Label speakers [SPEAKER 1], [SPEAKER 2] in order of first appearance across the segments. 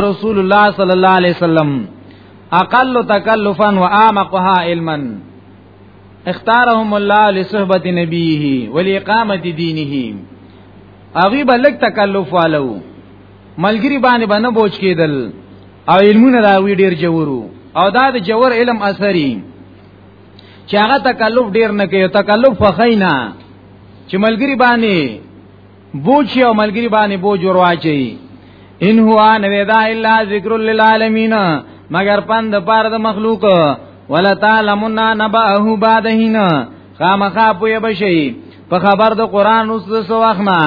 [SPEAKER 1] رسول الله صلی الله علیه وسلم اقل تکلفا واعمقها علما اختارهم الله لصحبت نبیه ولاقامت دینه اغي بلک تکلف والو ملګری باندې باندې بوج کېدل او علمونه دا وی ډیر جوورو او دا د جوور علم اثرې چې هغه تکلف ډیر نه کوي تکلف فخینا چې ملګری باندې بوج او ملګری باندې بوج ورواچي ان هو ان ودا الا ذکر للعالمین مگر پند پار د مخلوق ولا تعلمون نبأه بعد هینا خامخا پوی بشي په خبر د قران اوس د سواخنا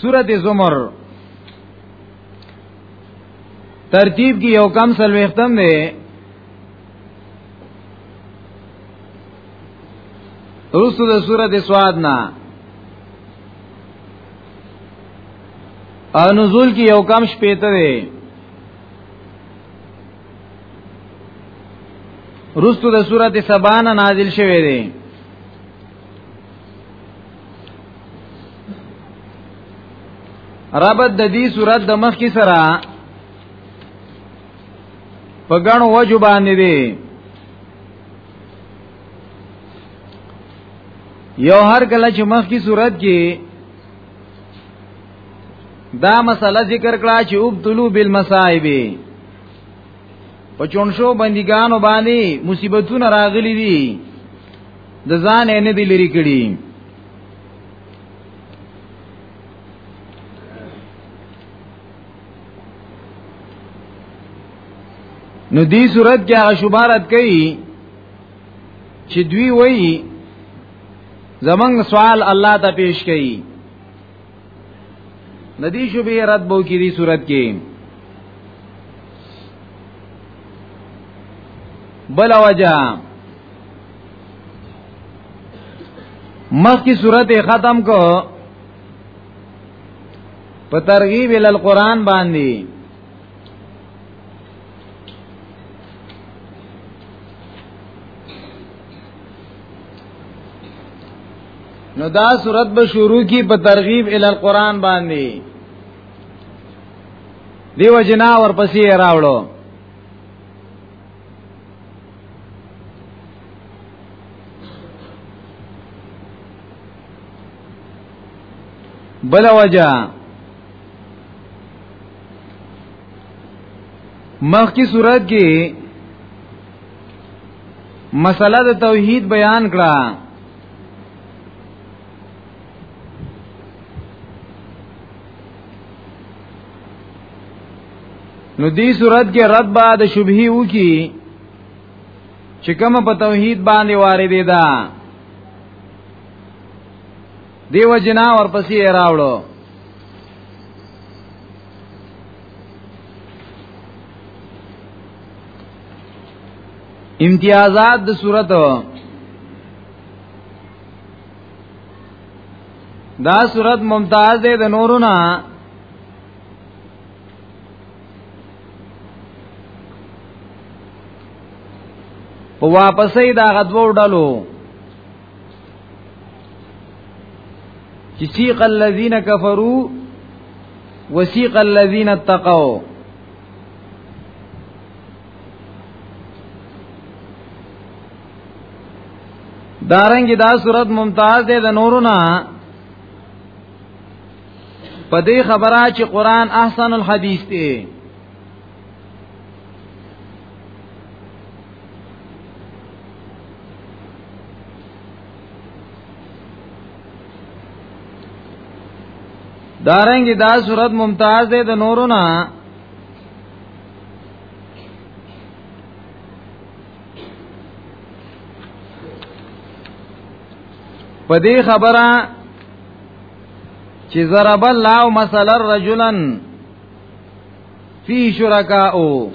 [SPEAKER 1] سورته زمر ترتیب کی یو کم سلوختم دی رسو د سورۃ سواد نه او نزول کې یو کم شپې ته دی رسو د سورۃ سبا نه نازل شوه دی ربط د دې سورۃ د مخ کې سره په ګڼو وجو باندې دی یو هر کله چې مخ کی صورت کې دا مسله ذکر کړه چې ابتلو بالمصائب په چونشو بندګانو باندې مصیبتونه راغلي دي د ځان نه دي لري کړي نو دی صورت کې هغه شبارت کوي چې دوی وایي زمنګ سوال الله ته پیش کړي ندی شبې رد بو کې دی صورت کې بل وجہ مخ کی صورت ختم کو په ترغیب ال القران باندې نو دا صورت به شروع کی په ترغیب ال القران باندې دیو جنا ورپسې راوړو بل وجه مخ کی صورت کې مسله د توحید بیان کړه نو دی صورت کې رد با د شبهه و کی چې کوم په توحید باندې واردې ده دیو جنا ورپسې راوړو امتیازات د صورت دا صورت ممتاز دی د نورو نه په واپسې دا غدوو ډلو چې سیق الذین کفروا وسیق الذین اتقوا دارنګ دا صورت ممتاز ده د نورونه په دې خبره چې قران احسن الحديث دی دارنګ دا صورت ممتاز ده د نورو نه په دې خبره چې ضرب الله مثلا رجلا فی شرکاو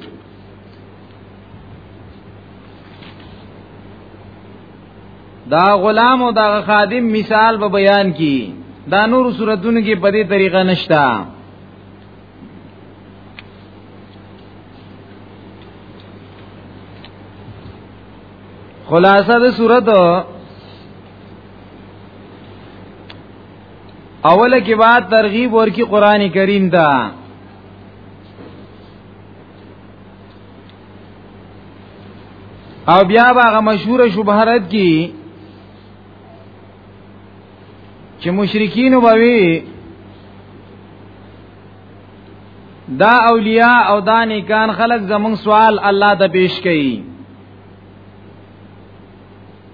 [SPEAKER 1] دا غلام او دا خادم مثال په بیان کی دا نور صورتونو کې په دې طریقه نشتا خلاصه د صورت اوله کې بعد ترغیب ورکی قران کریم ته او بیا هغه مشهور شبهرت کی چې مشرکین وبوي دا اولیاء او دا نیکان خلق زمون سوال الله ته پیش کړي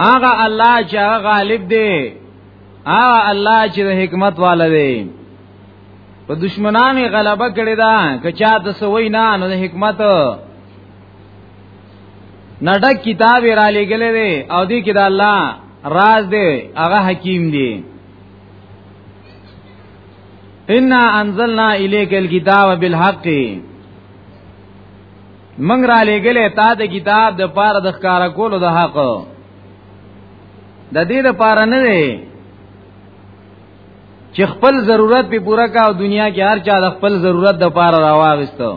[SPEAKER 1] هغه الله چې هغه غالب دی هغه الله چې د حکمت والا دی په دشمنانو غلبه کړی دا که چا د سوي نه نو د حکمت نډک کتاب را لګلې دی او دی کې د الله راز دی هغه حکیم دی ان انزلنا الیک الكتاب بالحق منګ را لګلې تا د کتاب د پاره د ښکارا کولو د حق د دې د پاره نه دی چې خپل ضرورت به پورا کا او دنیا کې هر چا د خپل ضرورت د پاره راواغستو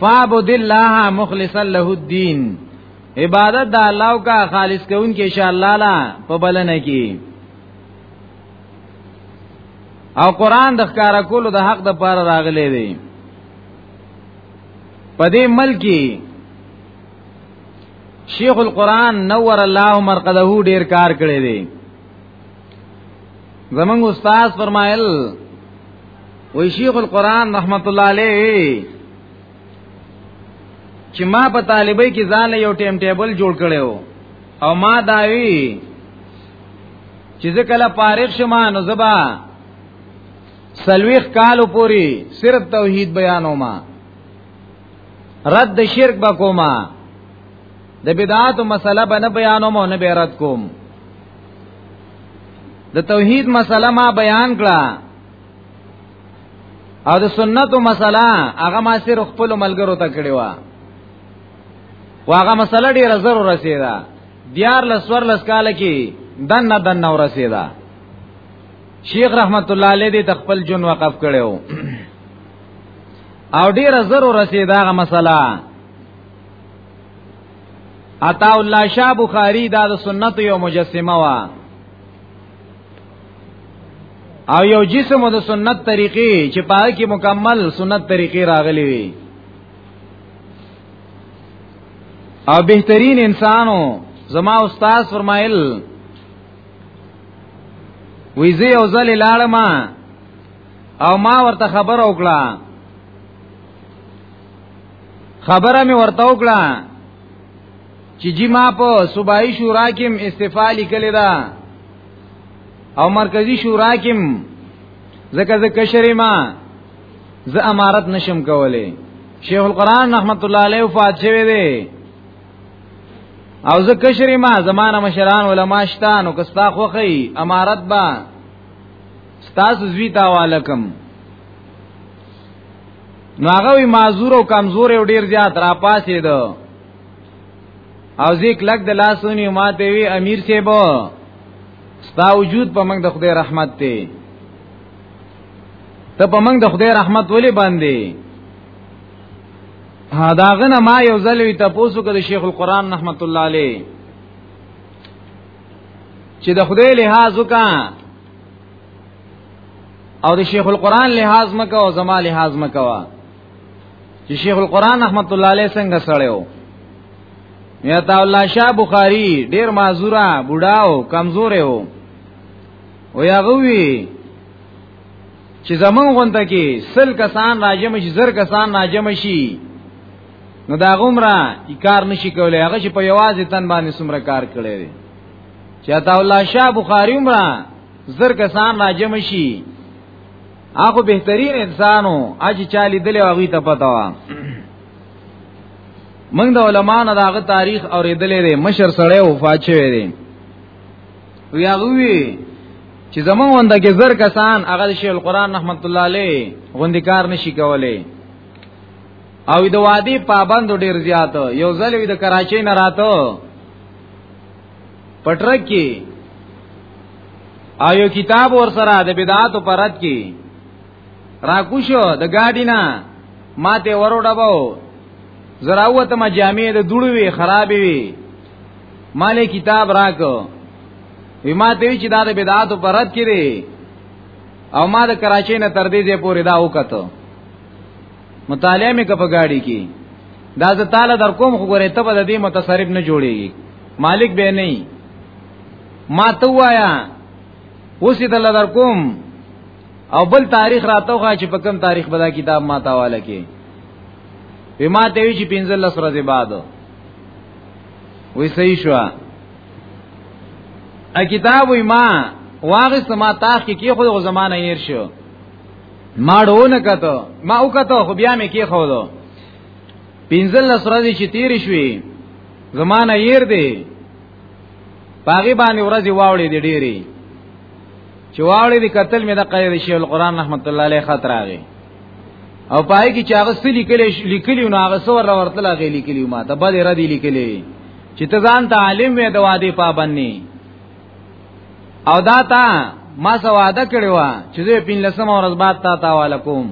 [SPEAKER 1] فعبد الله مخلصا له الدين عبادت د الله کا خالص کون کې ان شاء الله لا په بلنه کې او قران د ښکارا کولو د حق د پاره راغلي دی په دې ملکی شیخ القرآن نور الله مرقده ډیر کار کړی دی زمنګ استاد فرمایل وی شیخ القرآن رحمت الله علیه چې ما په طالبې کې ځان یو ټیم ټیبل جوړ کړو او ما داوی چې زه کله فارغ شمه نو زبا سلويخ کالو پوری صرف توحید بیانو ما رد شرک بکوما د بدعات مسله بنه بیانو مو نه بیرت کوم د توحید مسله ما بیان کړه او د سنت مسله هغه ما سر خپل ملګرو ته کړی و واغه مسله ډیره ضرور رسیدا دیار لسور لس کال کې دنه دنه ورسیدا شیخ رحمت الله علیه دې تخپل جون وقف کړو او ډیر زرو رسیدا غ مسله عطا الله شاه بخاری دا د سنت یو مجسمه وا او یو جسم د سنت طریقې چې پای کې مکمل سنت طریقې راغلي وي او بهترین انسانو زما استاد فرمایل وی زی او زل لاړم او ما ورته خبر وکړه خبره می ورته وکړه چې جی ما په صوبایي شورا کې استعفا لیکلې ده او مرکزی شورا کې زکه زکه کشرې ما زه امارت نشم کولای شیخ القران رحمت الله علیه وفات شوی دی او زه کشری ما زمانه مشران علما شتا نو کستا خوخی امارت با ستاسو زوی تا والکم نو هغه وی معذور او کمزور او ډیر زیات را پاسې دو او ځیک لګ د لاسونی ماته وی امیر سی بو ستا وجود په موږ د خدای رحمت ته ته په موږ د خدای رحمت ولې باندې ها دا غنه ما یو ځل وی تاسو کده شیخ القران رحمت الله علیه چې د خدای لحاظ وکا او د شیخ القران لحاظ مکه او زما لحاظ مکه وا چې شیخ القران رحمت الله علیه څنګه سړیو یا تا الله شاه بخاری ډیر معذورا بډاو کمزور و او یا غوی چې زمون غونته کې سل کسان راجم شي زر کسان راجم شي نو دا غمره کار نشي کولای هغه چې په یوازې تن باندې سمره کار کړی دی چې عطا الله شاه بخاری عمره زر کسان راجم شي هغه بهترین انسانو اج چالي دل او غي ته پتا وا موږ د علمانو داغه تاریخ اوریدلې ده مشر سړی وفات شوی دی وی هغه وی چې زمون ونده کې زر کسان هغه شیخ القرآن رحمت الله علیه غوندې کار نشي کولای او د وادي پابند ډیر زیات یو ځل وی د کراچۍ نه راته پټرک کې آیو کتاب ور سره د بدعات پرد کې راکوشو د گاډی نه ماته وروډبو زراوت ما جامع د دوړوي خرابې وي مال کتاب راکو وی ما ته چې دا د بدعات پر رد کړي او ما د کراچۍ نه تر دې ځې پورې دا وکړو مطالعه مې کپ گاډي کې دا ز تعالی در کوم خو ګورې ته به دې متصرف نه جوړيږي مالک به نه ما ته وایا اوسې د لدر کوم او بل تاریخ راتوخه چې په کوم تاریخ بدا کتاب ما تاواله کې وی ما ته وی چې 15 ورځې بعد وی صحیح شو ا کتاب وی ما واغه سما تاخ کې کی خو زمانه ير شو ما ډونه کته ما وکته خو بیا مې کې خو دو پینځل لسرځي چې تیر شوي زمانه ير دی پاغي باندې ورځي واوړې دی ډېری چې واوړې دی قتل مې د قید شیخ القرآن رحمت الله علیه خاطر راغی او پای کې چې هغه سلی کلی لیکلی نو هغه سور ورتل هغه لیکلی ما ته بل را دی لیکلی چې ته ځان ته عالم وې د وادي پابند نه او دا تا ما سو وعده کړی و چې زه پین لسم ورځ بعد تا تا والکوم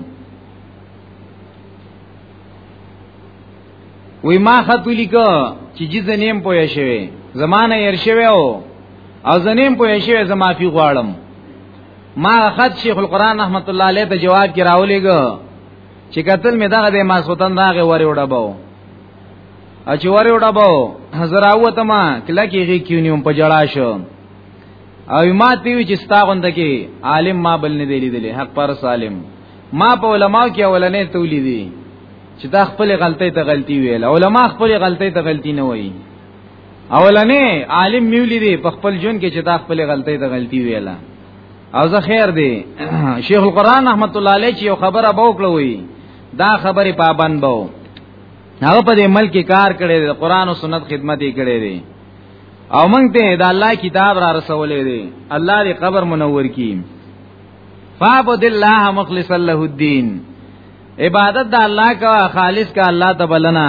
[SPEAKER 1] وی ما خط لیکو چې جز نیم پوه شوی زمانه ير شوی او او زنیم پوه شوی زما فی غواړم ما خط شیخ القران رحمت الله علیه ته جواب کې راولېګو چې قتل می دغه د ماسوتن راغه وری وډبو ا چې وری وډبو حضرت اوته ما کله کېږي کیونیوم په جړا شو او ما تیوی چې ستا غوند کې عالم ما بل نه دی لیدلې حق پر سالم ما په علما کې اولنې تولیدي چې دا خپل غلطۍ ته غلطي ویل علما خپل غلطۍ ته غلطي نه وایي اولنې عالم میولې دي په خپل جون کې چې دا خپل غلطۍ د غلطي ویلا او زه خیر دی شیخ القران رحمت الله علیه چې یو خبره بوکړه وی دا خبره پابند بو هغه په دې ملک کار کړي د قران او سنت خدمت یې کړي دي او موږ ته دا الله کتاب را رسولې دي الله دې قبر منور کړي فعبد الله مخلص له الدين عبادت د الله کا خالص کا الله تبلنا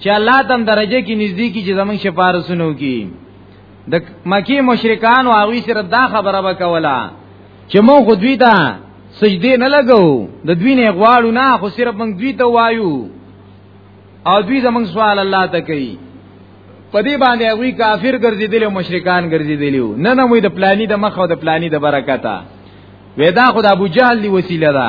[SPEAKER 1] چې الله تم درجه کې نږدې کی چې زمون شفارسونو کی د مکی مشرکان او هغه سره دا خبره وکولا چې مون خو دوی ته سجدي نه لګو د دوی نه غواړو نه خو صرف مونږ دوی ته وایو او دوی زمونږ سوال الله ته کوي په دې باندې هغه کافر ګرځیدل او مشرکان ګرځیدل نه نه موږ د پلاني د مخ او د پلاني د برکته ودا خدای ابو جهل دی وسیله ده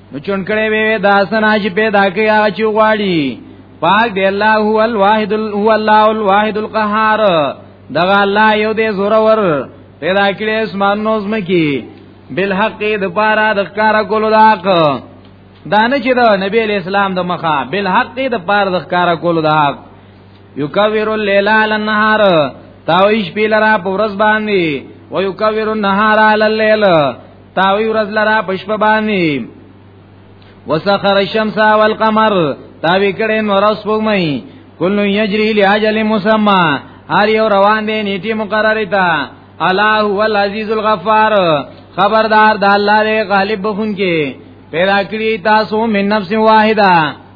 [SPEAKER 1] نو چون کړي وي دا سنا چې پیدا کوي هغه چې غواړي پاک دی الله هو الواحد هو الله الواحد القهار دغه الله یو دی زورور پیدا کړي اسمان نو زمکی بالحق د پارا د کار کولو دا حق دانه چې دا نبی اسلام د مخه بالحق د پارا د کار کولو دا حق یکویر الليل علی النهار تاویش پیلرا پورس باندې ویکویر النهار علی الليل تاوی ورځ لرا پشپ باندې وسخر الشمس والقمر تاوی کړي نور اوس پومای کله یجری لاجل مسمى هر یو روان دی نیټه مقرره تا الله هو العزیز الغفار خبردار د الله دی غالب بخون کې پیدا کړی تاسو من نفس واحده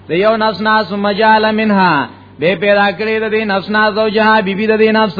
[SPEAKER 1] د یو نفس ناس مجال منها به پیدا کړی د دې نفس ناس او جها بیبي د دې نفس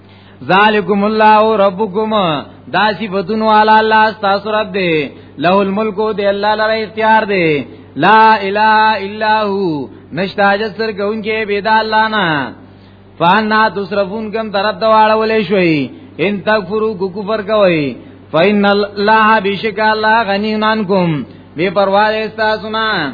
[SPEAKER 1] ذالکم الله ربکم دا صفاتون والا الله تاسو رب دی له الملک دی الله لره اختیار دی لا اله الا هو نشتا جس سر کونکي بيد الله نه فانا تصرفون کم طرف ته واړولې شوي ان تکفرو کو کفر کوي فإن الله بشک الله غنی عنکم بے پروا دې تاسو نه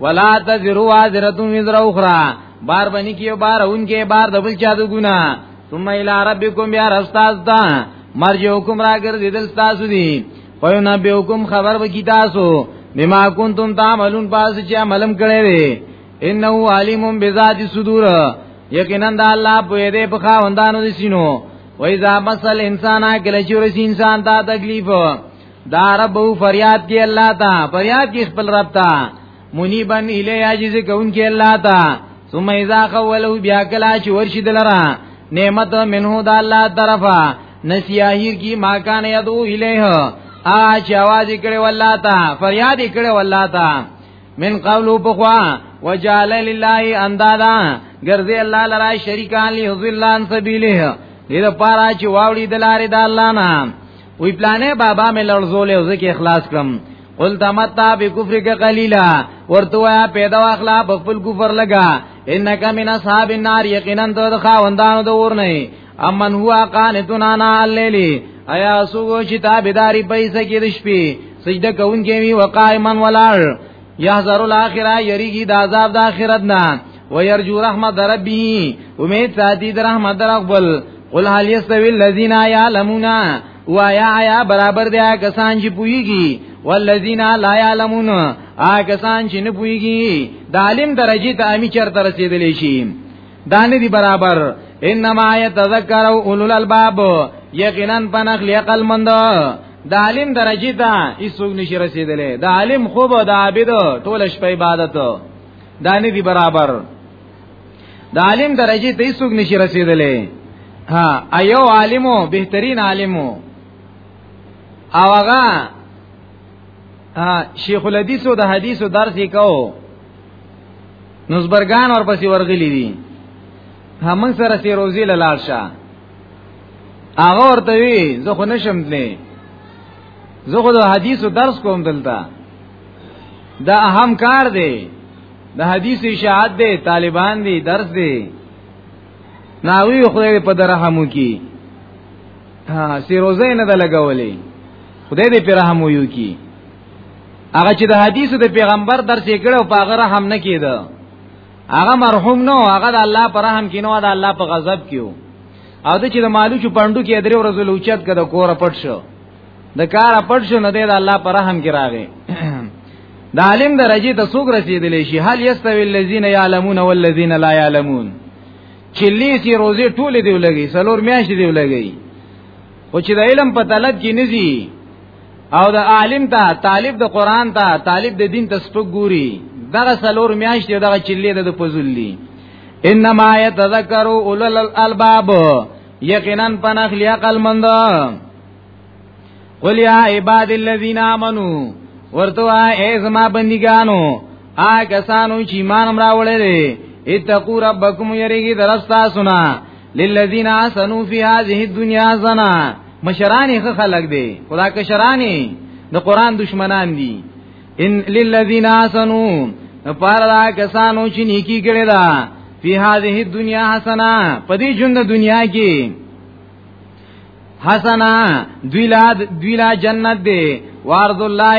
[SPEAKER 1] ولا تزرو وازرتو وزر اخرى بار بنی کیو بار اونکه بار دبل چا د ګنا ثم الى ربكم بیا رستاز دا مرجوکم را ګرځیدل تاسو دی پيو نبيوکم خبر وکي تاسو بما كنتم تعملون پاس چې عملم کړی وي انه علیم بذات صدور یقینا د الله په دې په خاوندانو دي سينو وای ذا مسل انسان کله چې ورسي انسان ته تکلیف دا رب فریاد کې الله تا فریاد کې خپل رب تا منیبن الی عاجز کون کې الله تا ثم اذا خوله بیا کلا چې ورشي دلرا نعمت منه د الله طرفا نسیاهیر کی ما کان یدو الیه ا چې आवाज کړي والله تا فریاد کړي والله تا من قولو بخوا وجعل لله اندادا ګرځي الله لرا شریکان لی ذلان سبیله دې لپاره چې واوړي دلاره د الله نه وی پلانې بابا مې لړزولې او ځکه اخلاص کړم قل تمتا بکفر کا قلیلا ورته وایا پیدا واخلا په خپل کفر لگا انک من اصحاب النار یقینا ته خاوندانو د ور نه امن هو قانتون انا الليل ایا سوګو چې تابعداري پیسې کې د شپې سجده کوونکی وی وقایمن ولار یحذر الاخره یریږي د عذاب د اخرت نه ويرجو رحمت ربه امید ساتي د رحمت در خپل قل هل یستوی الذین یعلمون وایا آیا برابر دی کسان چې پویږي والذین لا یعلمون آ کسان چې نه پویږي د عالم درجه ته امی چرته رسیدلی شي دانه دی برابر انما یتذکر اولل الباب یقینا پنخ لیقل مند د عالم درجه ته هیڅوک نشي رسیدلی د عالم خوب او د عابد ټول شپه عبادت دا نه دی برابر د عالم درجه ته هیڅوک نشي رسیدلی ها ایو عالمو بهترین عالمو او هغه شیخ الحدیث او د حدیثو درس یې کاو نوزبرګان ورپسې ورغلي دي همنګ سره سی روزي لاله شه هغه ورته وی زه خو نشم تلې زه خو د حدیثو درس کوم دلته دا اهم کار دی د حدیث اشاعت دی طالبان دی درس دی ناوی خدای په درحمو کی ها سی روزه نه د لګولې خدای دې په رحم ویو کی هغه چې د حدیثو د پیغمبر درس یې کړو په هغه رحم نه کیده هغه مرحوم نو هغه د الله پر رحم کې نو د الله په غضب کې او د چې د مالو چې پاندو کې درې ورځې لوچت کده کور پټ شو د کار پټ شو نه دی د الله پر رحم کې راغی د عالم درجه ته څوک رسیدلی شي هل یستوی الذین یعلمون والذین لا یعلمون چې لیسی روزي ټول دی ولګي سلور میاشتې دی ولګي او چې د علم په طلب کې نزي او د عالم ته طالب د قران ته طالب د دین ته سپک ګوري دغه سلور میاشت یو دغه چلی د پزول دی انما یتذکروا اولل الالباب یقینا پنخلی عقل مند قل یا عباد الذین آمنو ورتوا ای زما بندگانو آ کسانو چې ایمان امرا وړل اتقوا ربکم یریږي درستا سنا للذین احسنوا فی هذه الدنیا زنا مشرانی خلق دی خدا کشرانی د قران دشمنان دي ان للذین احسنوا پارا کسانو چې نیکی کړی دا فی هذه الدنیا حسنا پدې ژوند دنیا کې حسنا دویلا دویلا جنت دی وارد الله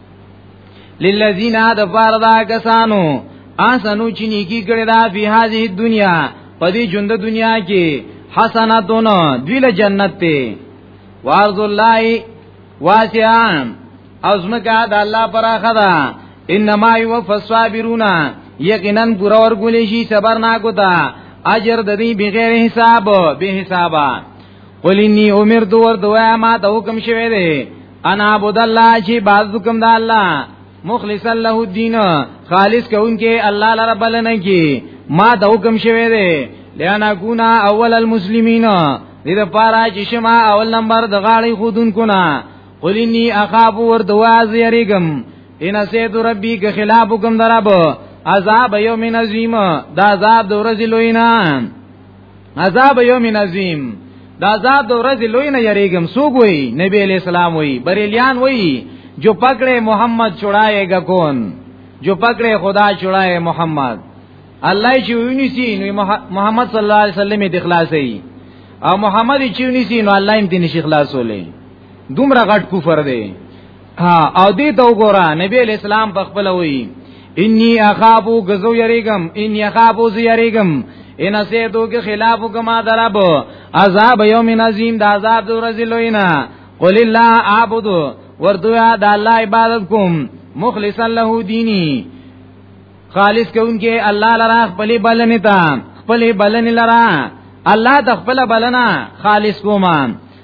[SPEAKER 1] للذین د فار دا کسانو احسنو چې نیکی کړی دا په هذه دنیا په دې ژوند دنیا کې حسناتون دوی له جنت ته وارض الله واسعان او زمکه د الله پراخه ده انما یوفى الصابرون یقینا ګور اور ګولې شي صبر نا کوتا اجر د دې بغیر حساب به حسابا قل انی امرت ور دوا ما ته حکم شوه دی انا عبد الله چې باز کوم د الله مخلص له الدين خالص کونکي الله لره بلنه کی ما د حکم شوه دی لیانا کونا اول المسلمین دې د پاره چې شما اول نمبر د غاړي خودون کنا قلنی اخاف ور دواز یریګم ان سید ربی که خلاف حکم درب عذاب یوم عظیم دا عذاب د ورځې لوینا عذاب یوم عظیم دا عذاب د ورځې لوی نه یریګم سو ګوي نبی علیہ السلام وی بریلیان وی جو پکړې محمد چړایګه کون جو پکړې خدا چړای محمد الله چې ویني سي نو محمد صلی الله علیه وسلم دې خلاصي او محمد چې ویني سي نو الله یې دې نشي خلاصولې دومره غټ کفر دی ها او دې ته وګوره نبی اسلام په خپل وی انی اخابو غزو یریګم انی اخابو زو یریګم ان سیدو کې خلاف کما درب عذاب یوم عظیم د عذاب د ورځې لوینا قل الله اعبد ورته د الله عبادت کوم مخلصا له دینی خالص کوونکې الله لرا خپل بلنې ته خپل بلنې لرا الله د خپل بلنه خالص کوم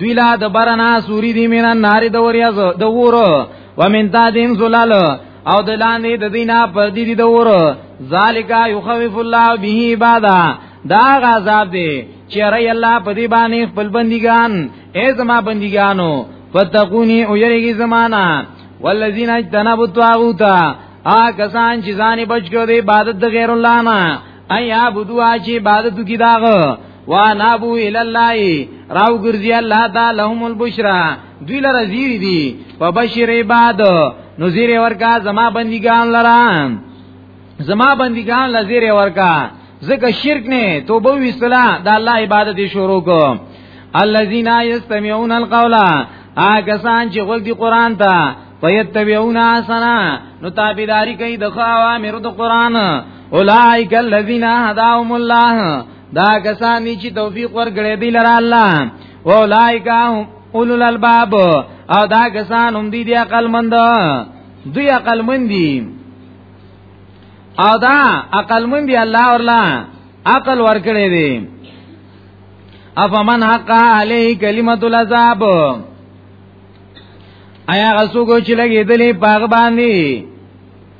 [SPEAKER 1] دوی لا د برنا سوري دی مینا نار د وریا د وورو ومن تا دین زلال او د لاندې د دینه پر دې دی د وورو ذالک یخوف الله به عبادا دا غذاب دی چې رای الله په دې باندې خپل بندګان ای زما بندګانو فتقونی او یریږي زمانہ والذین اجتنبوا الطاغوت آ کسان چې ځان بچ کړي عبادت د غیر الله نه ایا بدو چې عبادت کی داغه وانابو الى الله راو ګرځي الله تعالی لهم البشرا دوی لره زیر دي فبشر عباد نو زیر ورکا زما بندگان لرا زما بندگان لزیر ورکا زکه شرک نه توبه وسلا د الله عبادت شروع کو الذين يستمعون القول هغه سان چې غوږ دی قران ته فیتبعون حسنا نو تابعداري کوي د خوا امر د قران اولائک الذین هداهم الله دا کسانی چې توفیق ورګړې دی لره الله اولایک اولو الالباب او دا کسان هم دي دی عقل مند دوی عقل مند دي او دا عقل مند دی الله ورلا عقل ورکړې دی افمن حق علی کلمۃ العذاب آیا غسو کو چې لګې دلې پاغ باندې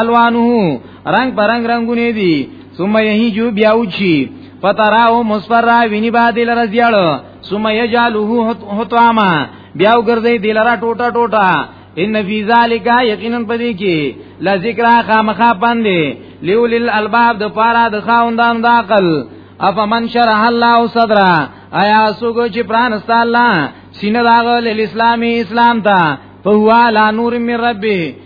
[SPEAKER 1] الوانه رنگ پر رنگ رنگونه دي ثم یهجو بیا وچی فتراو مصفر ویني بادل رزیاړو ثم یجعله حطاما بیا وګرځي دلرا ټوټه ټوټه ان فی ذالک یقینا پدې کې لا ذکر خامخا باندې لیول الالباب د پارا د خاوندان د عقل افمن شرح الله صدرا آیا سوګو چې پرانست الله سینه داغه اسلامي اسلام ته په هوا لا نور من ربه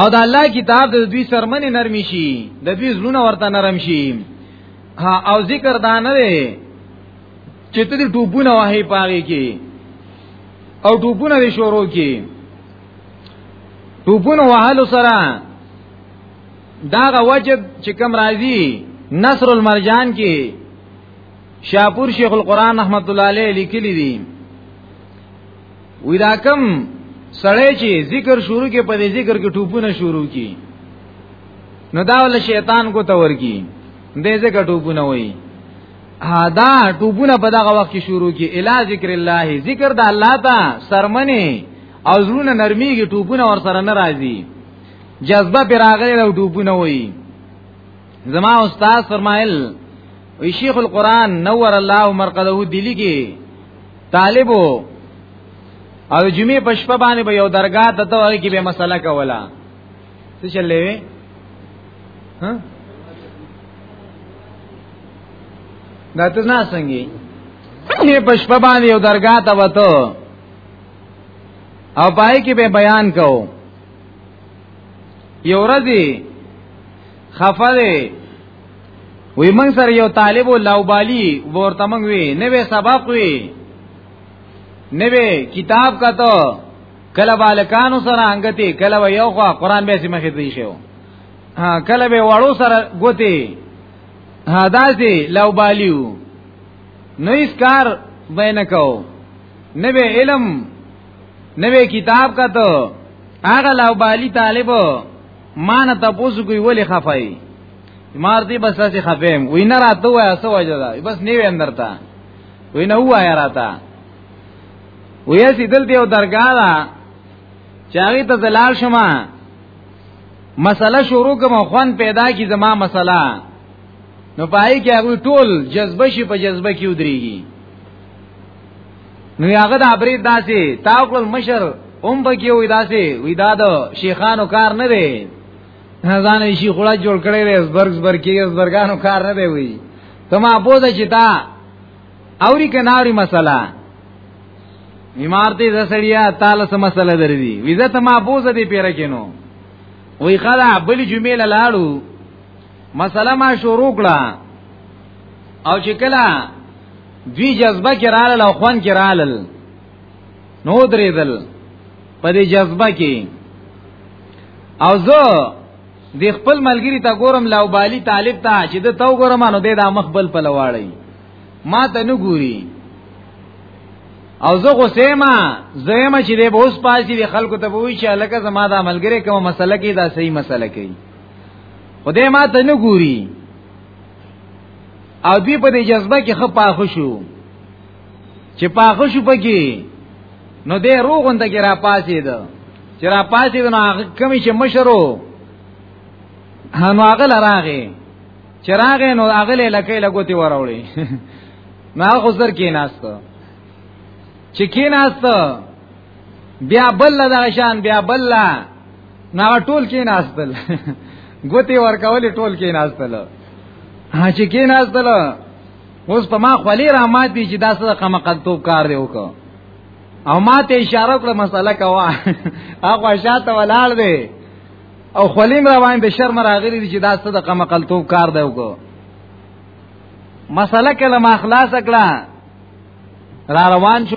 [SPEAKER 1] او د الله کتاب د دوی سرمنې نرمي شي د دوی زړونه ورته نرم شي ها او ذکر دا نه دی چې ته دې ټوبونه وهې پاره کې او ټوبونه دې شروع کې ټوبونه وهلو سره دا وجب چې کم راځي نصر المرجان کې شاپور شیخ القرآن رحمت الله علیه لیکلی دی وی دا کم سړی چې ذکر شروع کې په دې ذکر کې ټوپونه شروع کی نو دا ول شیطان کو تور کی دې ذکر ټوپونه وای دا ټوپونه په دغه وخت کې شروع کی الا ذکر الله ذکر د الله ته سرمنه او زړونه نرمیږي ټوپونه ور سره ناراضي جذبه پر راغلی او ټوپونه وای زما استاد فرمایل وی شیخ القران نور الله مرقده دلی کې طالبو او جمعې په شپه باندې به یو درگاه ته ته کې به مسله کوله څه چلې وي ها دا ته نه څنګه یې په شپه باندې یو درگاه ته وته او پای کې به بیان کو یو ورځي خفره وی من سره یو طالب لاوبالی ورته موږ وی نوې سبق وی نوې کتاب کته کله بالکانو سره انګتی کله یو خو قران به سیمه کې دی شو کله به وړو سره ګوتی هداسي لاوبالیو نو اس کار بینه کو نوې علم نوې کتاب کته هغه لاوبالی طالب مان ته پوسو کوي ولی خفای مار دی بس اسی خفیم وی نه راته وای اسو وجه دا بس نیو اندرتا وی نه وای راته وی اسی دل دیو درگاه دا چاغی ته زلال شما مسله شروع کوم خوان پیدا کی زما مسله نو پای کې هغه ټول جذبه شي په جذبه کې ودرېږي نو هغه د ابرید داسې تاکل مشر اوم بګي وې داسې وې دا د شیخانو کار نه دی نه ځان شي خړه جوړ کړي دی زبرګ زبر کېږي زبرګانو کار نه دی وی ته ما بوزه چې تا اوري کناري مسله بیمار دی زسړیا تعالی سم مسله درې وی زه ته ما بوزه دی پیره کینو وی خلا بل جمعې لاړو مسله ما شروع کړه او چې کله دوی جذبه کې رالل او خوان کې رالل نو درېدل په دې جذبه کې او زه د خپل ملګری ته ګورم لاو بالی طالب ته چې د تو ګورم نو د مخ بل په لواړی ما ته نه ګوري او زه غسیما زېما چې د بوس پاسې د خلکو ته وایي چې الکه زما د ملګری کومه مسله کې دا صحیح مسله کې خدای ما ته نه ګوري او دوی په دې جذبه کې خپه خوشو چې پاخه شو پکې نو دې روغونده کې را پاسې ده چې را پاسې ده نو هغه کمی چې مشرو هنو هغه لراغه چې راغې نو هغه لکه لګوتی وراوړي نو هغه خسر کې ناست چې کې ناست بیا بل دا شان بیا بل نو ټول کې ناستل ګوتی ورکول ټول کې ناستل ها چې کې ناستل اوس په ما خولې را مات دي چې دا څه قمه قلتوب کار دی وکړه او ما ته اشاره کړه مسله کوا هغه شاته ولاړ دی او خولیم را باندې به شرم راغلی دي چې دا څه د قمه قلتوب کار دی وکړه مسله کله ما خلاص کړه را روان شو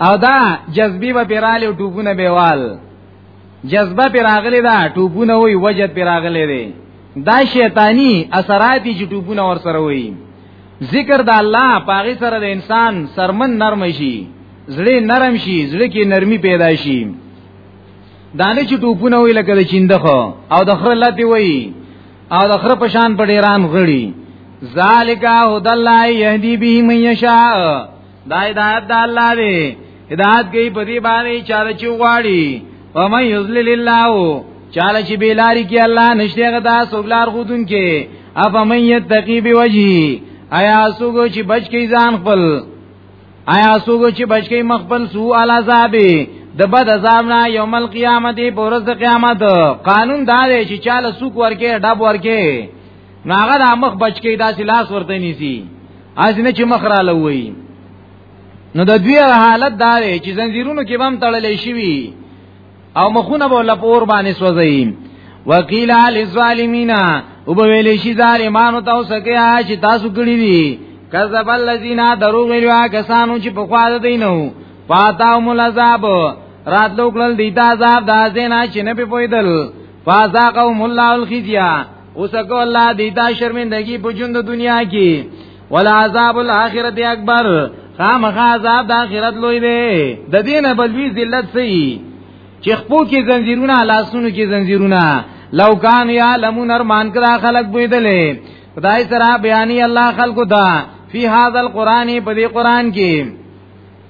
[SPEAKER 1] او دا جذبی به پیرالی او ټوپونه بیوال جذبه پیراغلی دا ټوپونه وی وجد پیراغلی دی دا شیطانی اثراتی چې ټوپونه ور سره وی ذکر د الله پاغي سره د انسان سرمن نرم شي زړه نرم شي زړه کې نرمي پیدا شي دانه چې ټوپونه وی لکه د چیندخه او د خره لته وی او د خره پشان په ډیران غړي ذالک هد الله یهدی به من یشاء دا هدایت د الله دی هدایت کوي په دې باندې چاره چې غواړي و من یذلل الله چاله چې بیلاری کې الله نشته غدا سوګلار خودون کې اف من یتقی بوجهی آیا سوګو چې بچ کی ځان خپل آیا سوګو چې بچکی مخبل سو علا زابی د بد عذاب نه یوم القیامت پورز د قیامت قانون دا دی چې چاله سوق ورکه ډب ورکه ناغه د مخ بچکی داسې لاس ورته نیسی ازنه چې مخ را لوي نو د دوی حالت دا دی چې زنجیرونو کې بم تړلې شي او مخونه به الله پور باندې سوځي وکیل للظالمین وبویل شي ظالمانو ته وسکه چې تاسو کړی دي کذب الذین درو ویلو کسانو چې په خوا ده دینو پاتاو ملذاب راتلو کړل دی تا عذاب دازینا چې نه په پویدل فازاقهم الله الخزیا اوسکه الله دی تا شرمندگی په ژوند دنیا کې ولا عذاب الاخرت اکبر خامخ عذاب د اخرت لوی دی د دینه بلوی ذلت سي چې خپو کې زنجیرونه لاسونو کې زنجیرونه لو کان یا لمون ارمان کرا خلق بویدلې خدای سره بیانې الله خلقو دا فی هاذ القران په دې قران کې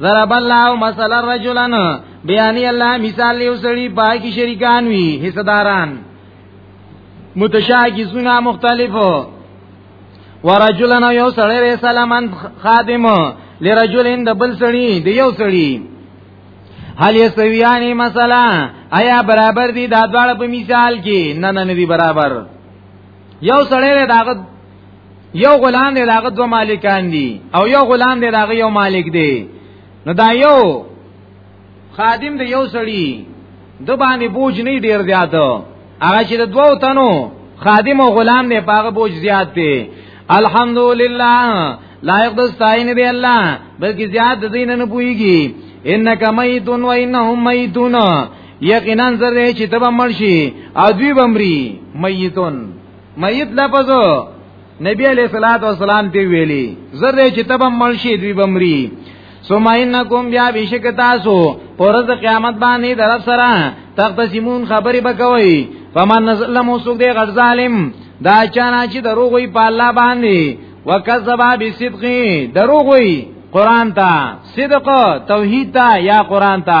[SPEAKER 1] ضرب الله مثلا رجلا بیانی الله مثال یو سړی پای کی شریکان وی حصہ داران متشاکسونه مختلفو ورجلنا یو سړی وی سلامن خادم لرجلین د بل سړی د یو سړی هل یسویانی مثلا آیا برابر دي دا دواړه په مثال کې نه نه دي برابر یو سړی دی داغه یو غلام دی داغه دو مالکان دي او یو غلام دی داغه یو مالک دی نو دا یو خادم دی یو سړی د باندې بوج نه ډیر زیات هغه چې د دوو تنو خادم او غلام نه پاغه بوج زیات دی الحمدلله لایق د ستاین دی الله بلکې زیات د دین نه پويږي انک میتون و انهم میتون یقینا زر دی چې تبه مرشي او دوی بمري میتون میت لفظ نبی علیہ الصلوۃ والسلام دی ویلي زر دی چې تبه مرشي دوی بمري ثم انکم بیا بشک تاسو پرز قیامت باندې در سره تختصمون خبرې بکوي فمن نزلم سوق دی غړ ظالم دا چانا چې دروغ وي په الله باندې وکذبا بالصدق دروغ وي قران ته صدق توحید ته یا قران ته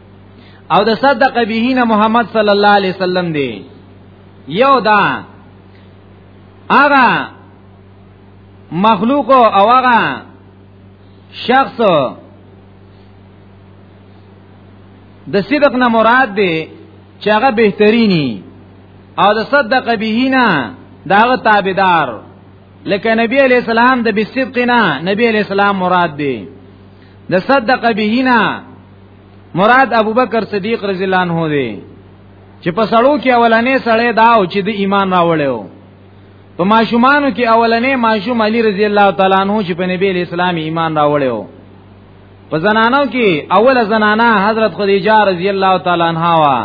[SPEAKER 1] او د صدق به نه محمد صلی الله علیه وسلم دی یو دا هغه مخلوق او هغه شخص د صدق نه مراد دی چې هغه بهترینی او د صدق به نه داغه تابعدار لکه نبی علیہ السلام د بصدق نه نبی علیہ السلام مراد دی د صدق بهینا مراد ابوبکر صدیق رضی الله عنه دی چې په سړو کې اولنې سړی دا او چې د ایمان راوړیو په ماشومانو کې اولنې ماشوم علی رضی الله تعالی عنہ چې په نبی اسلام ایمان راوړیو په زنانو کې اوله زنانه حضرت خدیجه رضی الله تعالی عنها وا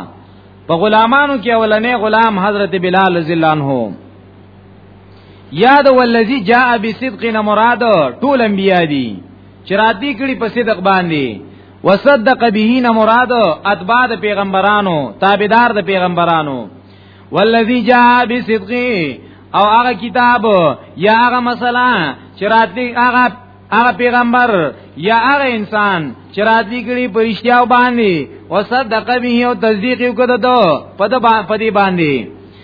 [SPEAKER 1] په غلامانو کې اولنې غلام حضرت بلال رضی الله عنه یاد والذی جاء بصدق مراد ټول انبیا دي چرادی کړي په صدق باندې وصدق به نه مراد اتباع د پیغمبرانو تابعدار د پیغمبرانو والذي جاء بصدق او هغه کتاب یا هغه مسله چې راتلی هغه هغه پیغمبر یا هغه انسان چې راتلی کړي په اشتیاو باندې وصدق به او تصدیق وکړه دو په دې باندې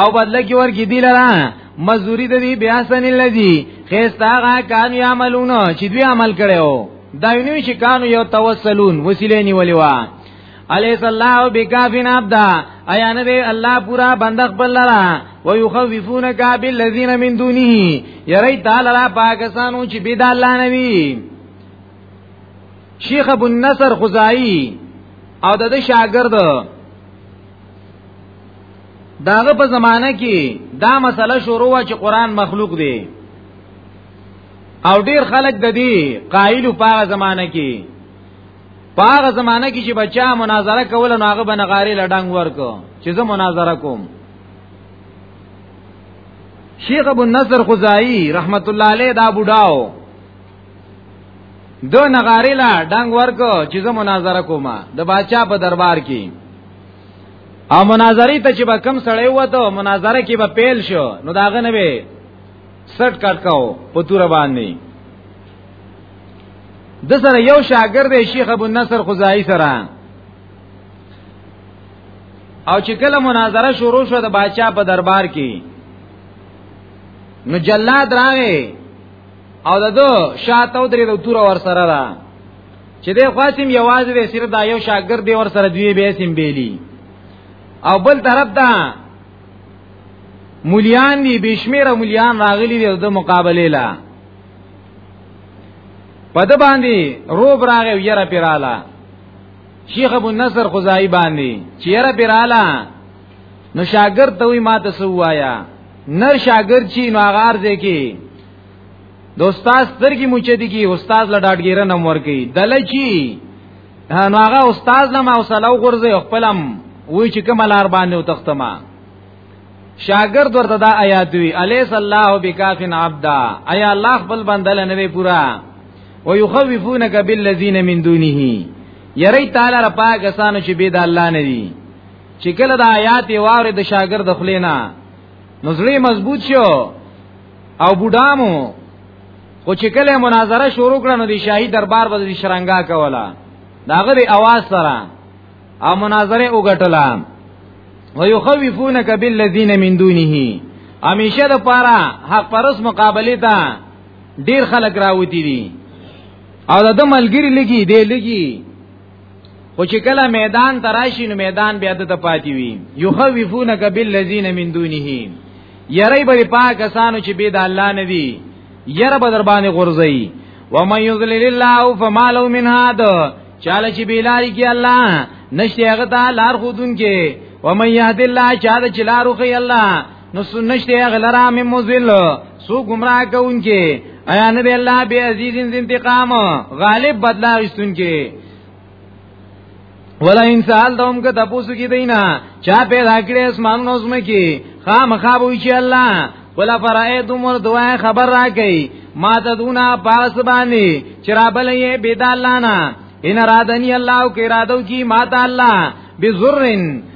[SPEAKER 1] او بدل کې ورګي دی لرا مزوري د دې بیا سن الذي خيستا غا کان يعملون چې دوی عمل کړو دا ویني چې کانو یو توسلون وسیلې نیولې وا الیس الله بکافین عبدا ایا نه دی الله پورا بند خپل لرا و یخوفونک بالذین من دونه یری تعالی را پاکستانو چې بيد الله نبی شیخ ابو النصر خزائی او د شاګرد داغه په زمانه کې دا مسله شروع وا چې قران مخلوق دی او ډیر خلک د دې قائل په زمانه کې پاغه زمانہ کې چې بچا مناظره کول نو هغه بنغاری لډنګ ورکو چې زه مناظره کوم شیخ ابو النصر خزائی رحمت الله علیه دا بډاو دو نغاری لا ډنګ ورکو چې زه مناظره کوم د بچا په دربار کې او مناظری ته چې به کم سړی وته مناظره کې به پیل شو نو داغه نه به سټ کټ کاو په تور باندې د سره یو شاګرد شیخ ابو نصر خزائی سره او چې کله مناظره شروع شو د باچا په دربار کې نو جلاد راغې او دغه شاته درې د تور ور سره را چې د خاصم یواز وی سر دا یو شاګرد دی ور سره دوی به سیم بیلی او بل طرف ته مليان دي بشمیره مليان راغلي دي د مقابله لا پد باندې روب راغی یره پیراله شیخ ابو نصر خدای باندې چیرې پیراله نو شاګرد ته وی ماته سوایا نر شاګرد چی نو غار ځکه د استاد سترګې موچدي کی استاد لا ډاډګیره نم ورکی دلچی نو هغه استاد لا ما وسلو غرزه خپلم وای چې کوم لار باندې وتختما شاګرد ورته دا آیات وی الیس الله بکافن عبدا ایا الله خپل بندل نه وی پورا ويخوفونك بالذین من دونه یری تعالی را پاکستان چې بيد الله نه دی چې کله دا آیات واره د شاګرد خلینا نو زړه مضبوط شو او بوډامو خو چې کله مناظره شروع کړه نو د شاهي دربار به د شرنګا کولا داغه د اواز سره او مناظره وګټله ويخوفونك بالذين من دونه همیشه د پاره حق پرس مقابله ته ډیر خلک راوتی دي او د ملګری لګي دی لګي خو چې کله میدان تراشي نو میدان بیا د پاتې وي یخوفونک بالذین من دونه یری به پاکستان چې بيد الله نه دی یره به در باندې غورځي و من یذلل الله فما له من هاد چاله چې بیلاری کې الله نشته هغه ته لار خودون کې و من یهد الله چاله چې لار خو الله نو سنشته غلرا مې مزل سو گمراه کوونکې ایا نبی الله به عزیز انتقام غالب بدلا غشتونکې ولا ان سال دوم که تاسو کې دینا چا پیدا کړې اسمان نو زمه کې خامخا وی چې الله ولا فرایتم ور دعا خبر را کوي ما تدونا پاس باندې چرابل یې بيدالانا ان رادنی الله کې رادو کی ما تعالی بذرن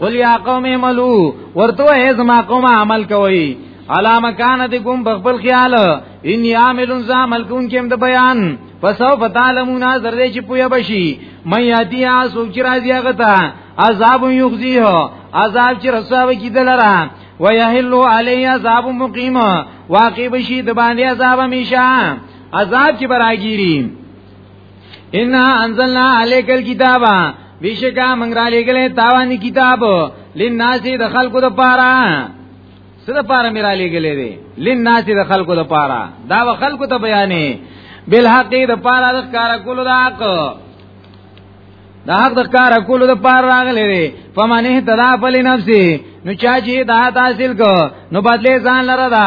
[SPEAKER 1] قل یا قوم عملو ورته ای زما قوم عمل کوي علا مکانتکم بخبل خیال ان یعملون ز عمل کوم کېم د بیان فسو فتعلمون زر دې چې پویا بشي مې یادی اسو چې راځي هغه ته عذاب یخزیه عذاب چې رساوي کیدلره ويحل علی عذاب مقیم واقع بشي د باندې عذاب همیشه عذاب چې براګيري ان انزلنا عليك الكتاب بشکا موږ را لګلې تاوانی کتاب لناس د خلکو د پاره څه د پاره میرا لګلې دي لناس د خلکو د پاره دا و خلکو ته بیانې بل حق د پاره د کار کولو د حق دا حق د کار کولو د پاره راغلې دي فمنه تدا فل نفسي نو چا چې دا حاصل کو نو بدلې ځان لره ده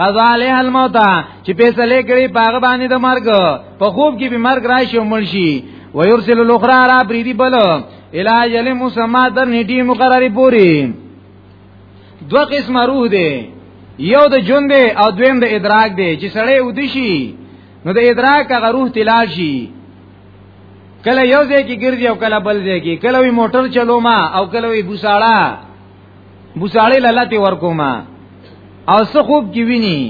[SPEAKER 1] قضا علیه الموت چې فیصله کړي پاغه باندې د مرګ په خوب کې به مرګ راشي او ملشي ويرسل الاخرى را بریدي بل الی یل مسما در نیټي مقرری پوری دو قسم روح دی یو د جون دی او دویم د ادراک دی چې سړی ودشي نو د ادراک هغه روح تلال شي کله یو ځای کې ګرځي او کله بل ځای کې کله وی موټر چلو ما او کله وی بوساړه بوساړې لالته ورکوما او څه خوب کې ویني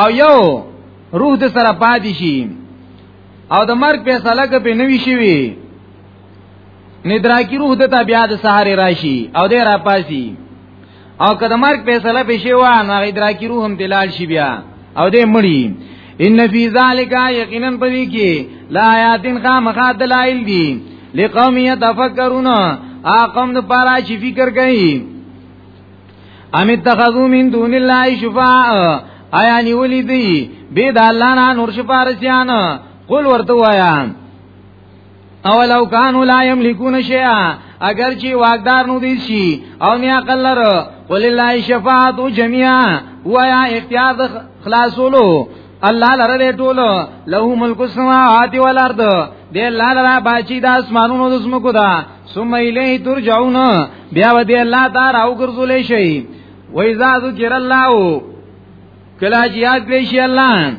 [SPEAKER 1] او یو روح د سره پاتې شي او د مرګ فیصله کې په نوي شي وي ندرا کی روح دتا بیا د سحر راشي او د را پاسي او کله مرګ فیصله بشي و نه ادراکی روح هم دلال شي بیا او دې مړی ان فی ذالک یقینا پدې کې لا آیاتین خامخا دلائل دي لقوم یتفکرون اقوم د پارا چې فکر کوي ام اتخذو من دون الله شفاء آیا نیولې دي به د الله نه نور شفارسیان قول ورته وایا او لو کانو لا یملکون شیئا اگر چې واقدار نو دي شي او نه عقل لره قل الله شفاعت جميعا وایا اختیار خلاصولو الله لره دې ټول له ملک السماوات والارض دې الله لره باچی د اسمانونو د زمکو دا ثم الیه ترجعون بیا و دې الله تا راو ګرځولې شي و اذا ذکر الله کلا چې یاد کړی شي الله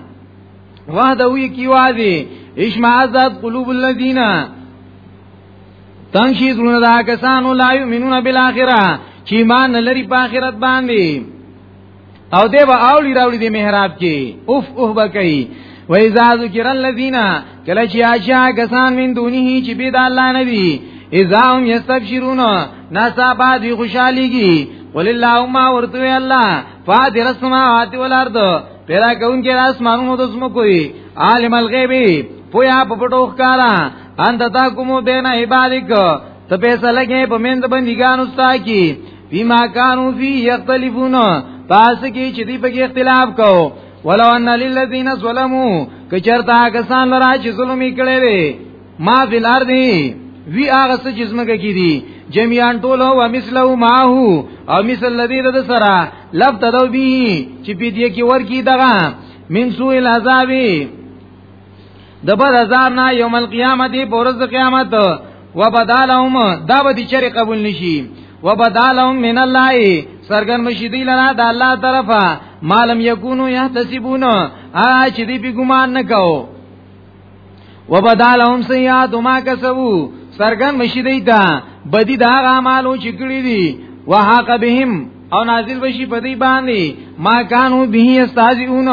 [SPEAKER 1] وحده وی کی وادي اشمعزت قلوب الذين تنشي زړونه دا کسانو لا یمنون بالاخره چې ایمان لري په آخرت باندې او دی به اولی راوړي دی محراب کې اوف اوه بکئی و اذا ذکر الذين کله چې آشا کسان من دونه چې بيد الله نبی اذا هم یستبشرون ناسا بعد خوشاليږي ولله ما ورته الله فاطر السماوات والارض پیدا کون کې راس مانو د سم کوي عالم الغیب پویا په پټو ښکارا انت تا کومو بین عبادک ته پیسې لګې په مند بندګانو ستا کی بما کانو فی یختلفون پاس کی چې دی په اختلاف کو ولو ان للذین ظلموا کچرتا کسان لرا چې ظلمي کړي ما فی الارض وی هغه څه چې زمګه کې دي جميعا ټول او مثله معه او مثل الذي رد سرا لب تدو به چې په دې کې ورکی دغه من سوء العذاب دبر عذاب نه یوم القیامت پورز قیامت وبدالهم دا به دي چر قبول نشي وبدالهم من الله سرګن مشي دی لنا د الله طرفه مالم یکونو یحتسبون ا چې دی په ګمان نه کاو وبدالهم سیئات ما کسبو سرګن مشی دی تا بدی دا غامالو چکړی دی وحق بهم او نازل بشي په دې باندې ما کانو به استاذون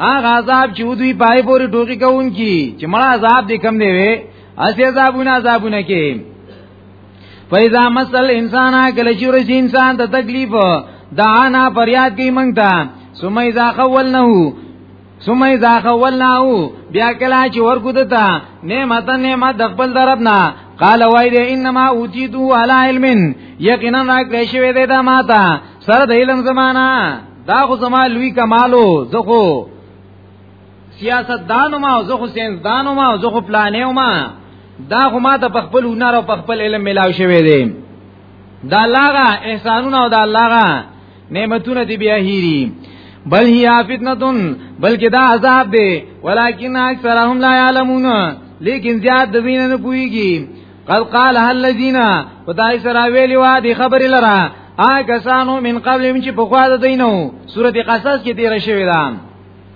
[SPEAKER 1] هغه عذاب چې دوی پای پورې ټوکی کوونکی چې مړه عذاب دې کم دی وي اسی عذابونه عذابونه کې فیضا مسل انسان کله چې ورسې انسان ته تکلیف دعانا فریاد کوي مونږ ته سمې ځا خول نه ثم اذا خولناه بیا کلا چې ورکو دتا نعمت نعمت د خپل دربنا قال وای دې انما اوتیتو علی علم یقینا را کړی شوی دی دا ماتا سره د علم زمانہ دا خو زما لوی کمالو زه خو سیاست دانو ما زه خو سینس دانو ما زه خو پلانې ما دا خو ما ته خپل هنر او خپل علم ملاو شوی دی دا لاغه احسانونه او دا لاغه نعمتونه دی بیا هیری بل هي فتنتون بلکې دا عذاب دی ولکن اکثرهم لا يعلمون لیکن زیاد د وینې نه پويږي قد قال هل الذين خدای سره ویلی وا دی خبر لره آ کسانو من قبل من چې په خوا د دینو سورته قصص کې تیر شوی دا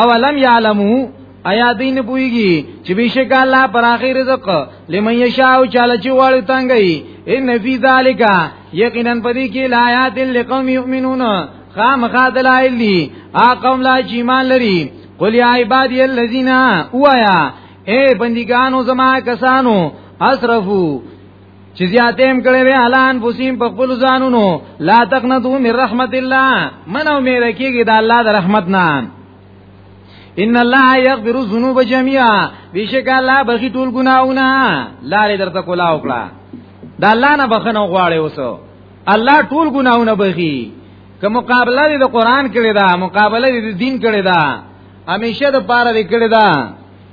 [SPEAKER 1] او لم یعلمو ایا دین پویږي چې بشک الله پر اخر رزق لمن یشاء او چاله چې وړ تنګي ان فی ذالک یقینا پدې کې لایات لقوم یؤمنون خامخا دلائل دی آ قوم لا چې ایمان لري قل یا عبادی الذین اوایا اے بندگانو زما کسانو اسرفو چې زیاتیم کړي وی الان فسیم په خپل ځانونو لا تقنطو من رحمت الله من او مې رکیږي د الله د رحمت نه ان الله یغفر الذنوب جميعا بشک الله بخي ټول ګناونه لارې درته کولا وکړه د الله نه بخنه غواړي اوسو الله ټول ګناونه بخي که مقابله دې د قران کړي دا مقابله دې د دین کړي دا همیشه د پاره دې کړي دا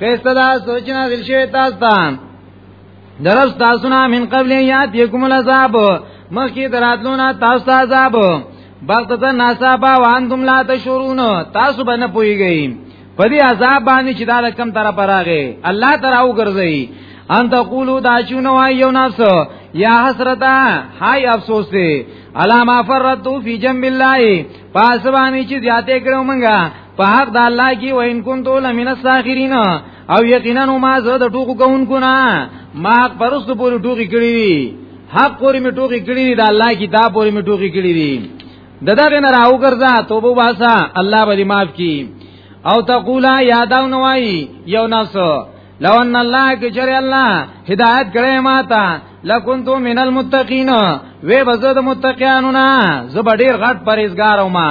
[SPEAKER 1] خیسته دا سوچنا دل شوی تاسو ته درس تاسو نه من قبل یاد یکم العذاب مخکې دراتلونه تاسو ته عذاب بغتت ناسابا وانتم لا تشورون تاسو باندې پويږئ په دې عذاب باندې چې دا کم طرف راغې الله تعالی او ګرځي ان تقولو دا چونو وای یو نفس یا حسرتا های افسوس دی علا ما فرتو فی جنب الله پاسوانی چې زیاته کړو مونږه په حق د الله کې و ان كنت لمن الساخرين او یقینا ما زه د ټوکو کوونکو نه ما حق پرست پورې ټوکی کړی دي حق پورې می ټوکی کړی دي د الله کتاب پورې می ټوکی کړی دي دغه نه راو ګرځا توبه واسا الله به معاف کی او تقولا یاداو نوای یو ناس لو ان الله کجر الله هدایت کړي ما ته لکنتو من المتقین وې بزد متقینو نه زبډیر غټ پرېزګار او ما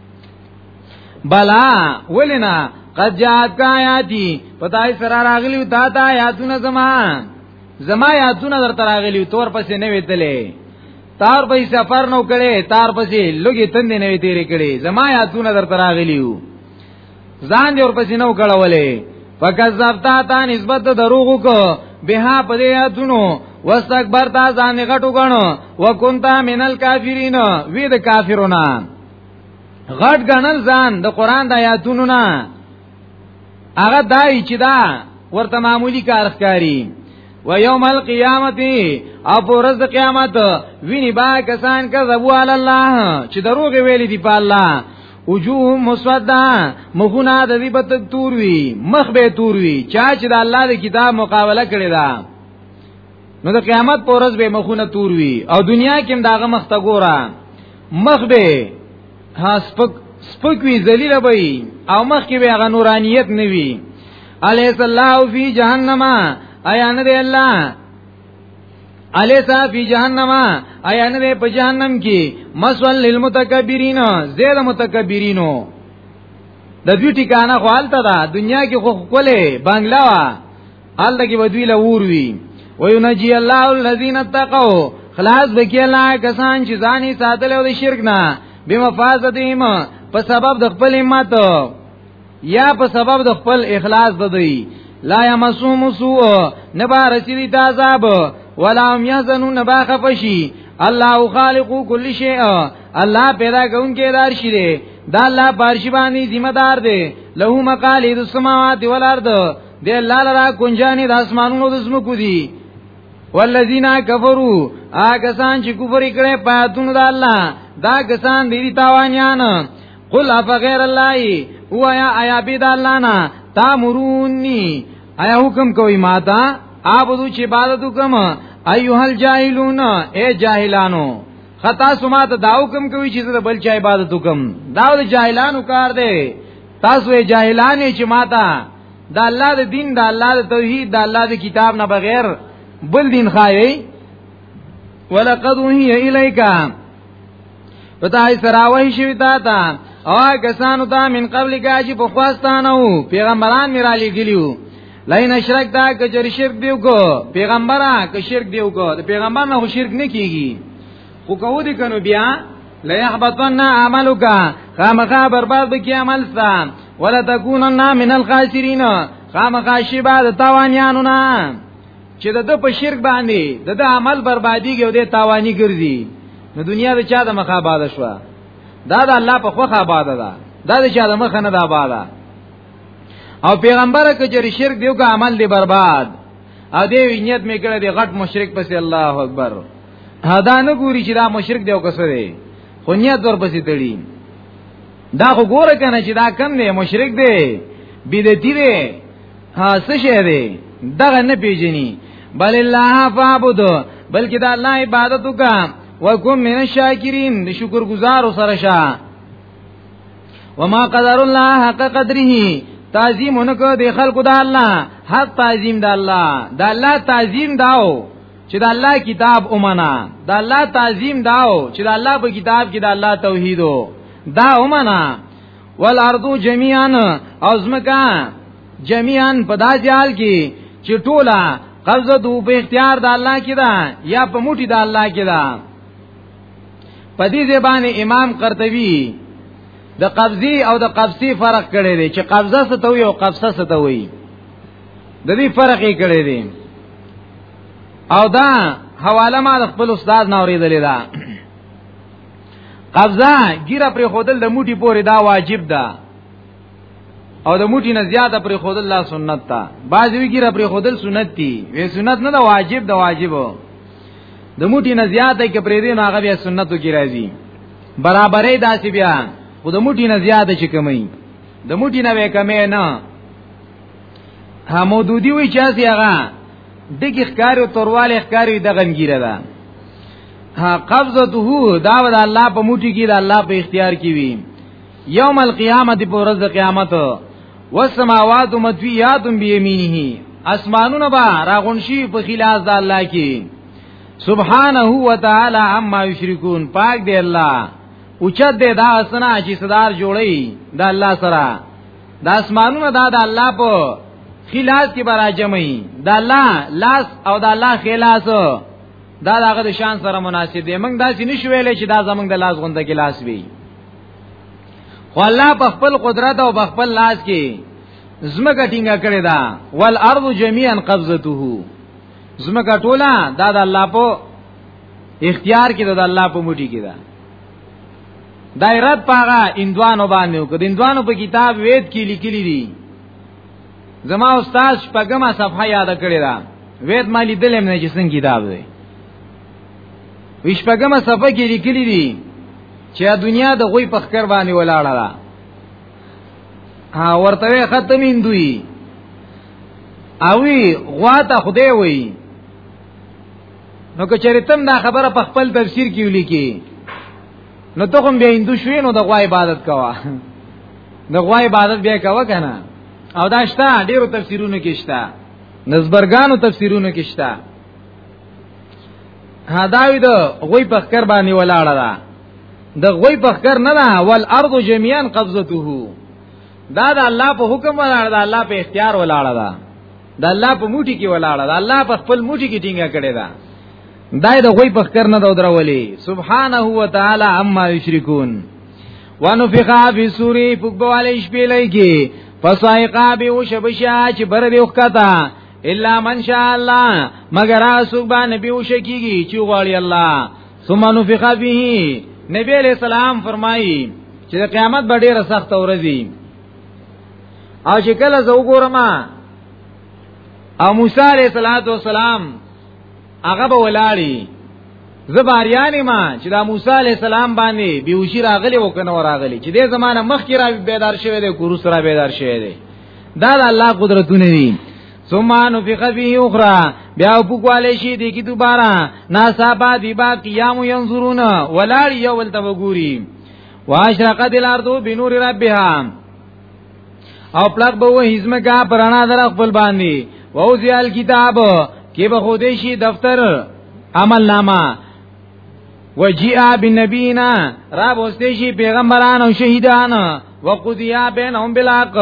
[SPEAKER 1] بلا ولنا قد جات کا آیاتی پتاي سره راغلی تا تا آیاتونه زما زما آیاتونه در تراغلی تور پسې نه ویتلې تار به سفر نو کړي تار پسې لګي تندې نه تیرې کړي زما یادونه در تراغلیو ځان دې ور پسې نو کړولې فکذبتا تا نسبت دروغ کو به په دې یادونو واستکبرتا ځان غټو غنو وکنتا منل کافرین وې د کافرونو غټ غنل ځان د قران د آیاتونو نه هغه دای چې دا ورته معمولی کار ښکاری و یوم القیامت او پرز د قیامت ویني با کسان کذبوا علی الله چې دروغ ویلي دی په الله وجوه مسودا مخونه د دې په تور وی مخ به تور وی چا چې د الله د کتاب مقابله کړی دا نو د قیامت پر ورځ به مخونه تور وي او دنیا کې هم داغه مخ ته ګورا مخ به ها سپک سپک وی ذلیل به او مخ کې به غ نورانیت نه وي الیس الله فی جهنم ایا نه دی الله الیسا فی جهنم ایا نه دی په جهنم کې مسول للمتکبرین زید متکبرینو د دې ټکانه خو حالت ده دنیا کې خو کوله بنگلا حال دکی ودوی لور وی وینجی الله الذین اتقوا خلاص بکی الله کسان چې ځاني ساتل او د شرک نه بمفازتهم په سبب د خپل همت یا په سبب د خپل اخلاص د دوی لا یمسوم سوء نبا رسیدی تا عذاب ولا هم یزنو نبا خفشی الله خالق کل شیء الله پیدا کون کې دار شي دی دا الله بارشي باندې ذمہ دار دی له مقالید السماوات والارض د الله لرا کنجانی د اسمانونو د زمکو دي والذین کفروا هغه سان چې کفر کړي پاتونو د الله دا کسان دي تاوانیان قل اف غیر الله هو یا ایا بيد الله نه تامرونی ایا حکم کوي ما ته عبادت چې عبادت وکم ایوهل جاهلون اے جاهلانو خطا سما ته دا حکم کوي چې زه بل چا عبادت وکم دا د جاهلانو کار دی تاسو یې جاهلان چې ماته د الله د دین د الله د توحید د الله د کتاب نه بغیر بل دین خایي ولقد وهي الیک پتا یې سراوي شوی تا تا او کسانو ته من قبل کا چې په خواستانو پیغمبران میرا لګلیو لئن اشرک دا که چر شرک دیو کو پیغمبره که شرک دیو کو د پیغمبر نه شرک نه کیږي خو کو دي کنو بیا لا يحبطن عملك خامخا برباد بکی عمل ستا ولا تکونن من الخاسرین خامخا شی بعد تاوانیانو نه چې د په شرک باندې د د عمل بربادیږي او د تاوانی ګرځي نو دنیا د چا د مخه آباد شوه دا د الله په خوخه آباد ده دا د چا د مخه نه ده آباد او پیغمبر کچری شرک دیو کا عمل دی برباد ا دې نیت می کړه دی غټ مشرک پس الله اکبر دا نه ګوري چې دا مشرک دیو کسره خو نیت ور پسې تړي دا خو ګوره کنه چې دا کم دی مشرک دی بدعتي دی ها څه شه دی دغه نه پیژني بل الله فعبد بلکې دا الله عبادت وکړه وکم من الشاکرین د شکر گزار سره شه وما قدر الله حق قدره تعظیم انکو د خلق د الله حق تعظیم د الله د الله تعظیم داو چې د الله کتاب اومنا د الله تعظیم داو چې د الله په کتاب کې د الله توحید دا اومنا والارض جميعا ازمکا جميعا په دا جال کې چې ټوله قبضه دو په اختیار د الله کې ده یا په موټي د الله کې ده په دې زبان امام قرطبي د قبضي او د قبسي فرق کړی دی چې قبضه څه ته وي او قبصه څه ته وي د دې فرق یې کړی دی او دا حواله ما د خپل استاد نه اوریدلې ده قبضه ګیره پر خودل د موټي پورې دا واجب ده او د موټی نه زیاته پر خود الله سنت تا بعضی وی ګره پر خودل سنت دی وی سنت نه دا واجب دا واجب د موټی نه زیاته کې پر دې نه هغه بیا سنتو کې راځي برابرې داسې بیا خو د موټی نه زیاته چې کمی د موټی نه کمی نه حمودودی وی چا سی هغه دګی ښکار او تورواله ښکار د غنګیره ده ها قبضته دا د الله په موټی کې د الله په اختیار کې وی یوم القیامت په ورځ د قیامت والسماوات مطویات بیمینه اسمانونه با راغونشي په خلاص د الله کې سبحانه و تعالی عما یشرکون پاک دی الله اوچت دی دا اسنا چې صدر جوړی د الله سره د اسمانونو دا د الله په خلاص کې برا جمعي د الله لاس او د الله خلاص دا دغه د شان سره مناسب دی موږ دا چې نشو ویلې چې دا زمونږ د لاس غونډه کې لاس وی خو الله په خپل قدرت او په خپل لاس کې زمګه ټینګه کړی دا والارض جميعا قبضته زمګه ټوله دا د الله په اختیار کې د الله په موټي کې ده دایرت پاغا اندوانو باندې وکړ اندوانو په کتاب وید کې لیکلي دي زما استاد پګما صفحه یاد کړی دا وید مالی دلم نه چې څنګه کتاب دی ویش پګما صفحه کې لیکلي دي چې دنیا د غوی په خکر باندې ولاړه ده ها ورته ختمین دوی اوی غوا ته خدای وای نو که چریتم دا خبره په خپل تفسیر کې ولیکي نو ته کوم بیا هندو شوې نو د غوا عبادت کوا د غوا عبادت بیا کوا کنه او دا شته ډیرو تفسیرونو کې شته نزبرګانو تفسیرونو کې شته ها داوی د غوی په خکر باندې ولاړه ده د غوی په خکر نه ده ول ارض جميعا قبضته دا د الله په حکم ولاړه ده الله په اختیار ولاړه ده د الله په موټي کې ولاړه ده الله په خپل موټي کې ټینګه کړې ده دای د غوی په خکر نه ده درولې سبحانه و تعالی عما یشرکون ونفخا فی سوری پکبوالی شپیلی کی پسوائقا بی وشبشا چی برد اخکتا الا من شاء الله مگر اسوک با نبی وشکیږي چې غواړي الله ثم نفخ به نبی علیہ السلام فرمایي چې قیامت به ډیره سخت ورځي او چې کله زه وګورم او موسی علیہ السلام هغه به ولاړی زباریانی ما چې دا موسی علی السلام باندې بیوشي راغلی او کنه راغلی چې دې زمانہ مخکې را بیدار شوی دی کورو سره بیدار شوی دی دا د الله قدرتونه دي ثم نفخ فيه اخرى بیا پوکواله شي دي کی دوباره ناصابا دی با قیام ينظرون ولار یو ولته وګوري واشرقت الارض بنور ربها او پلق به وې هیڅمکه پرانا در خپل باندې وو زیال کتاب کې به خو دې شي دفتر عمل نامه وجیئا بالنبینا را بوستې شي پیغمبران او شهیدان وقضیا بینهم بالحق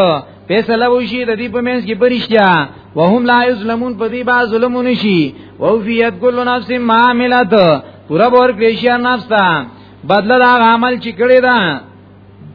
[SPEAKER 1] فیصله وشي د دې په منځ کې پرشتیا وهم لا یظلمون په دې با ظلم نشي او فیت کل نفس ما عملت پورا ور کړی شي نفس ته بدل دا عمل چې کړی دا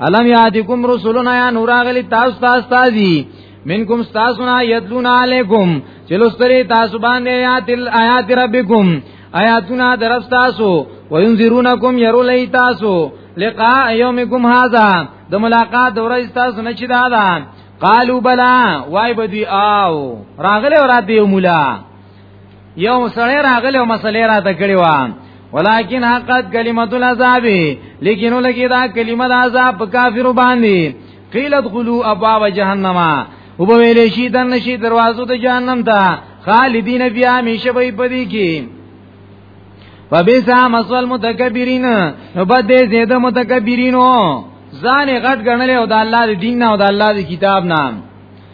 [SPEAKER 1] الم یاتکم رسولنا یا نور غلی تاسو تاسو تازی منکم تاسونا یدلون علیکم چلوستری تاسو باندې آیات آیات ربکم آیاتنا درف تاسو وینذرونکم یرولی تاسو لقاء یومکم هذا د ملاقات ورځ تاسو نه چی دا ده قالو بلا وای بدی آو راغله ورته مولا یو سړی راغلی او مسلې را ته کړی و ولكن حقت کلمت العذاب لیکن لګی دا کلمه د عذاب په کافر باندې قیلت غلو ابواب جهنم او به ویل شي دن شي دروازو د جهنم ته خالدین بیا همیشه به پدی کی فبسا مسول متکبرین نو بد زید متکبرینو ځان غټ غنل او د الله د دین نه او د الله د کتاب نام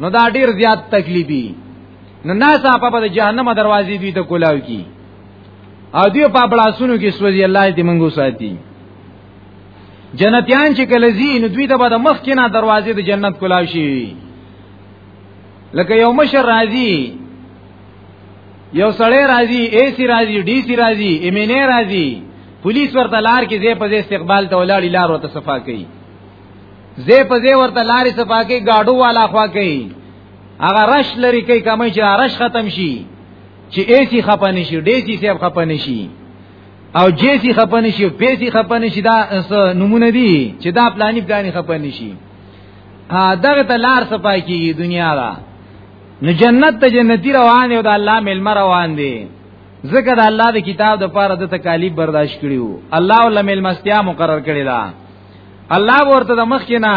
[SPEAKER 1] نو دا ډیر زیات تکلیفي نو ناسا په د جهنم دروازې دوی ته کولاو کی او دوی په بلاسونو کې سوځي الله دې منګو ساتي جنتیان چې کله زی نو دوی ته به د مخ کې نه دروازې د جنت کولاو شي لکه یو مشر راځي یو سړی راځي اے سی راځي ډي سی راځي ایمنه راځي پولیس ورته لار کې ځې په استقبال ته ولاړی لار ورته صفا کوي زه په دې ورته لارې صفاکي گاډو والا خوا کوي هغه رش لري کوي کمه چې رش ختم شي چې ایسی خپن شي ډیسی سیب خپن شي او جیسی خپن شي پیسی خپن شي دا نمونه دي چې دا پلاني پلاني خپن شي دغه ته لار صفای کیږي دنیا دا نو جنت ته جنتی روان دی او د الله ملم روان دی ذکر الله د کتاب د پاره د تکالیف برداشت کړیو الله ولمل مستیا مقرر کړی دا الله ورته د مخ کې نه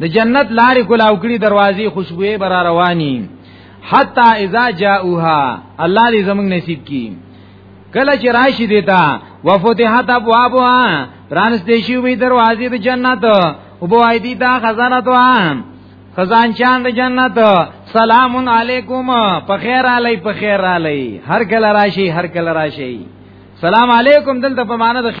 [SPEAKER 1] د جنت لارې کولاو کړي دروازې خوشبوې برا رواني حتا اذا جاءوها الله دې زمنګ نصیب کړي کله چې راشي دیتا وفتحت ابوابها پرانستې شي وي دروازې د جنت او بوای دي دا خزانه تو خزان چاند د جنت سلام علیکم په خیر علی په خیر علی هر کله راشي هر کله راشي سلام علیکم دلته په معنا د